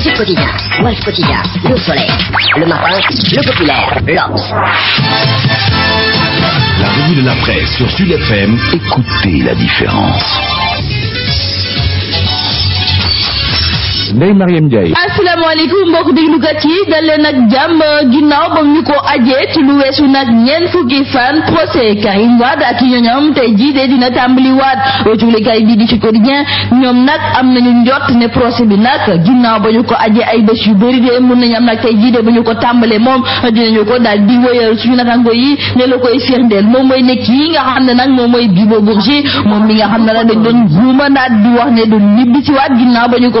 Sud Quotidien, Wolf Quotidien, Le Soleil, Le Matin, Le Populaire, L'Obs. La revue de la presse sur Sud FM, écoutez la différence. Ndeye Mariam Ndiaye asalaamaaleykum mbokk déglukat yi dal leen ak jàmm ginnaaw ba ñu ko ajee ci lu weesu fukki fan procès Karim Wade ak ñoñam dina tàmbali waat cuglikaay bii di ci quotidien ñoom nag am nañu njott ne procès bi nag ginnaaw ba ñu ko ajee ay bés yu bëri de mun nañu am nag tey jii de ba ñu ko tàmbalee moom dinañu ko daal di wëyal suñu natango yi ne la koy firndeel moom mooy nekk yi nga Bibo Bourgi moom mi nga xam ne dañ doon ruuma naat di wax ñibbi ci waat ko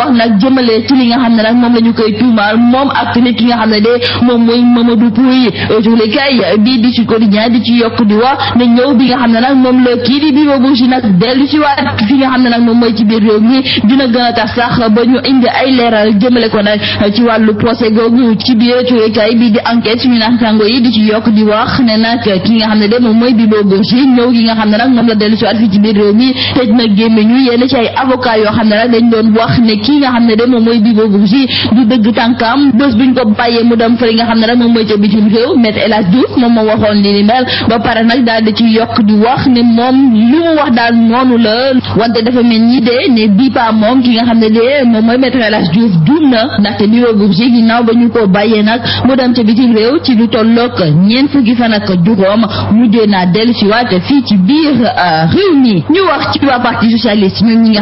wax nag jëmale ci li nga xam ne nag moom la ñu koy tuumaal moom ak tamit ki nga xam ne de moom mooy Mamadou Pouye julikaay bii di ci quotidien di ci yokk di wax ne ñëw bi nga xam ne nag moom la kii di Bibo Bourgi nag dellu ci waat fi nga xam ne nag moom mooy ci biir réew mi. Dina gën a tax sax ba ñu indi ay leeral jëmale ko nag ci wàllu procès googu ci biir julikaay bii di enquête suñu naataango yi di ci yokk di wax ne nag ki nga xam ne de moom mooy Bibo Bourgi ñëw gi nga xam ne nag moom la dellu ci waat fii ci biir réew mi. Tëj na gémmiñu yenn ci ay avocat yoo xam ne nag dañ doon wax ne kii nga xam ne de moom mooy Bibo Bourgi du dëgg tànkam. Bés buñ ko bàyyee mu dem fële nga ca bitim Maître El Hadji Diouf moom li ni mel. Ba pare nag daal di ci yokk di wax ne moom li mu wax daal noonu la. Wante dafa mel de ne bii pa moom ki nga xam ne de moom mooy Maître El Hadji Diouf juum na. Ndaxte Bibo Bourgi ginnaaw ba ñu ko bàyyee nag mu dem ca bitim réew ci lu tolloog si fii ci réew mi. Ñu wax ci waa parti socialiste ñi nga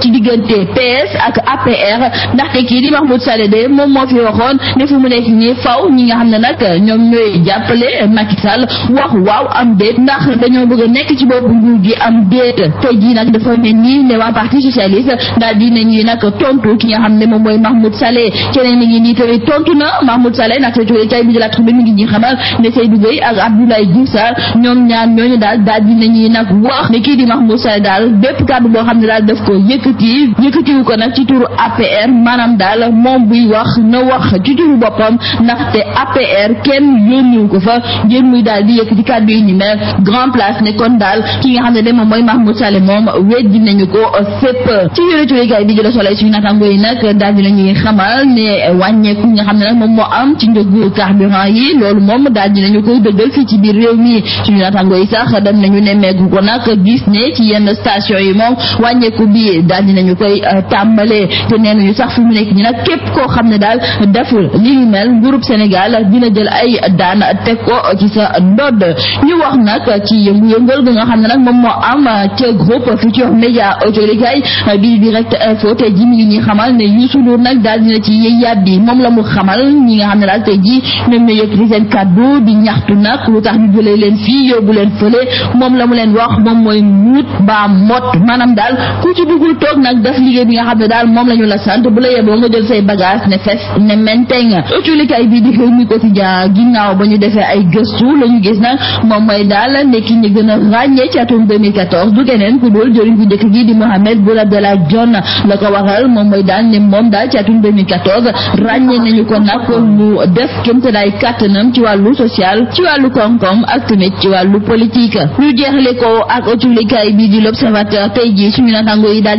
ci diggante PS ak APR ndaxte kii di Mahmoud Saleh de moom moo fi waxoon ne fu mu nekk nii faw ñi nga xam ne nag ñoom ñooy Macky Sall wax waaw am déet ndax dañoo bëgg nekk ci bopp nguur gi am déet. tey jii nag dafa mel nii ne parti socialiste daal di nañuy nag tontu ki nga xam ne moom Mahmoud Saleh. keneen ngi nii tamit tontu na Mahmoud Saleh ndaxte jóge kay bi di la tribune ngi ñuy xamal ne Seydou Gueye ak Abdoulaye Diouf Sarr ñoom ñaar ñooñu daal daal di nañuy nag wax ne kii di Mahmoud Saleh daal bépp ne daf ko yëkkati yëkkatiwu ko nag ci turu APR maanaam daal moom buy wax na wax ci turu boppam ndaxte APR kenn yónniwu ko fa ngir muy daal di yëkkati kàddu yi mel. Grand place ne kon daal ki nga xam ne de moom mooy Mahmoud Saleh moom weddi nañu ko fépp. Ci yore turékaay bi di la Soleil suñu natango yi nag daal di nañuy xamal ne wàññeeku nga xam ne nag moom moo am ci njëgu carburant yi loolu moom daal di nañu koy dëggal fii ci biir réew mi. Suñu natango yi sax dem nañu nemmeeku ko nag gis ne ci yenn station yi moom wàññeeku bi daal dinañu koy tàmbalee te nee nañu sax fi mu nekk ñi nag képp koo xam ne daal deful li ñu mel nguurub Sénégal dina jël ay daan teg ko ci sa ndodd ñu wax nag ci yëngu-yëngal ga nga xam ne nag moom moo am ca groupe Futurs Médias autolikay bi direct info tey ji mi ngi ñuy xamal ne Youssou Ndour nag daal dina ci yàbbi moom la mu xamal ñi nga xam ne daal tey ji ñoom ñoo yëkkati seen kàddu di ñaxtu nag lu tax ñu jëlee leen fii yóbbu leen fële moom la mu leen wax moom mooy muut ba mot maanaam daal ku ci duggul toog nag def liggéey bi nga xam ne daal moom la la sant bu la ne fes ne menteng bi quotidien ginnaaw ba ñu defee ay gëstu la ñu gis nag moom mooy daal nekki ñu gën a ràññee ci atum 2014 du Mohamed la ko ne moom daal ci atum 2014 ràññee nañu ko nag def kémtalaay kàttanam ci social ci wàllu koom-koom ak tamit ci wàllu politique. Ñu jeexale ko ak bi di l'observateur. Tey jii suñu yi daal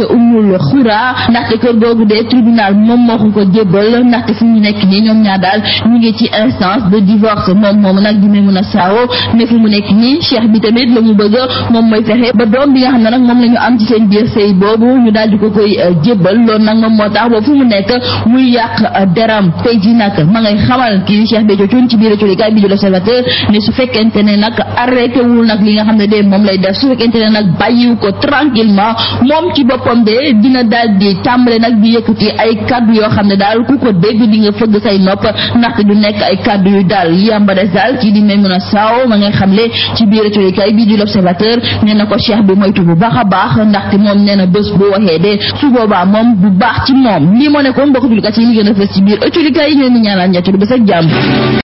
te umul xura ndaxte kër googu de tribunal moom moo ko ko jébbal ndaxte fi ñu nekk nii ñoom ñaar daal ñu ngi ci instance de divorce moom moom nag di Maimouna Sao ne fi mu nekk nii cheikh bi tamit la mu bëgg moom mooy fexe ba doom bi nga xam ne nag moom la ñu am ci seen biir sëy boobu ñu daal di ko koy jébbal loolu nag moom moo tax ba fu mu nekk muy yàq deram. Tey ji nag ma ngay xamal kii Cheikh ci biir bi di ne su ne nag arrêté wul nag li nga ne de lay def su ne nag bàyyiwu ko tranquillement moom ci boppam de dina daal di tàmbale nag di yëkkati ay kaddu yoo xam ne ku ko dégg di nga fëgg say nopp ndaxte du nekk ay kaddu yu daal yamba des daal kii di Maimouna Sao ma ngay xamle ci biir colikaay bi di l'Observateur nee na ko cheikh bi moytu bu baax a baax ndaxte moom nee na bu waxee de su boobaa moom bu baax ci moom lii moo nekkoon mbokk jullikat yi li gën a ci biir colikaay yi ñoo ni ñaanal ñetti lu bés ak jàmm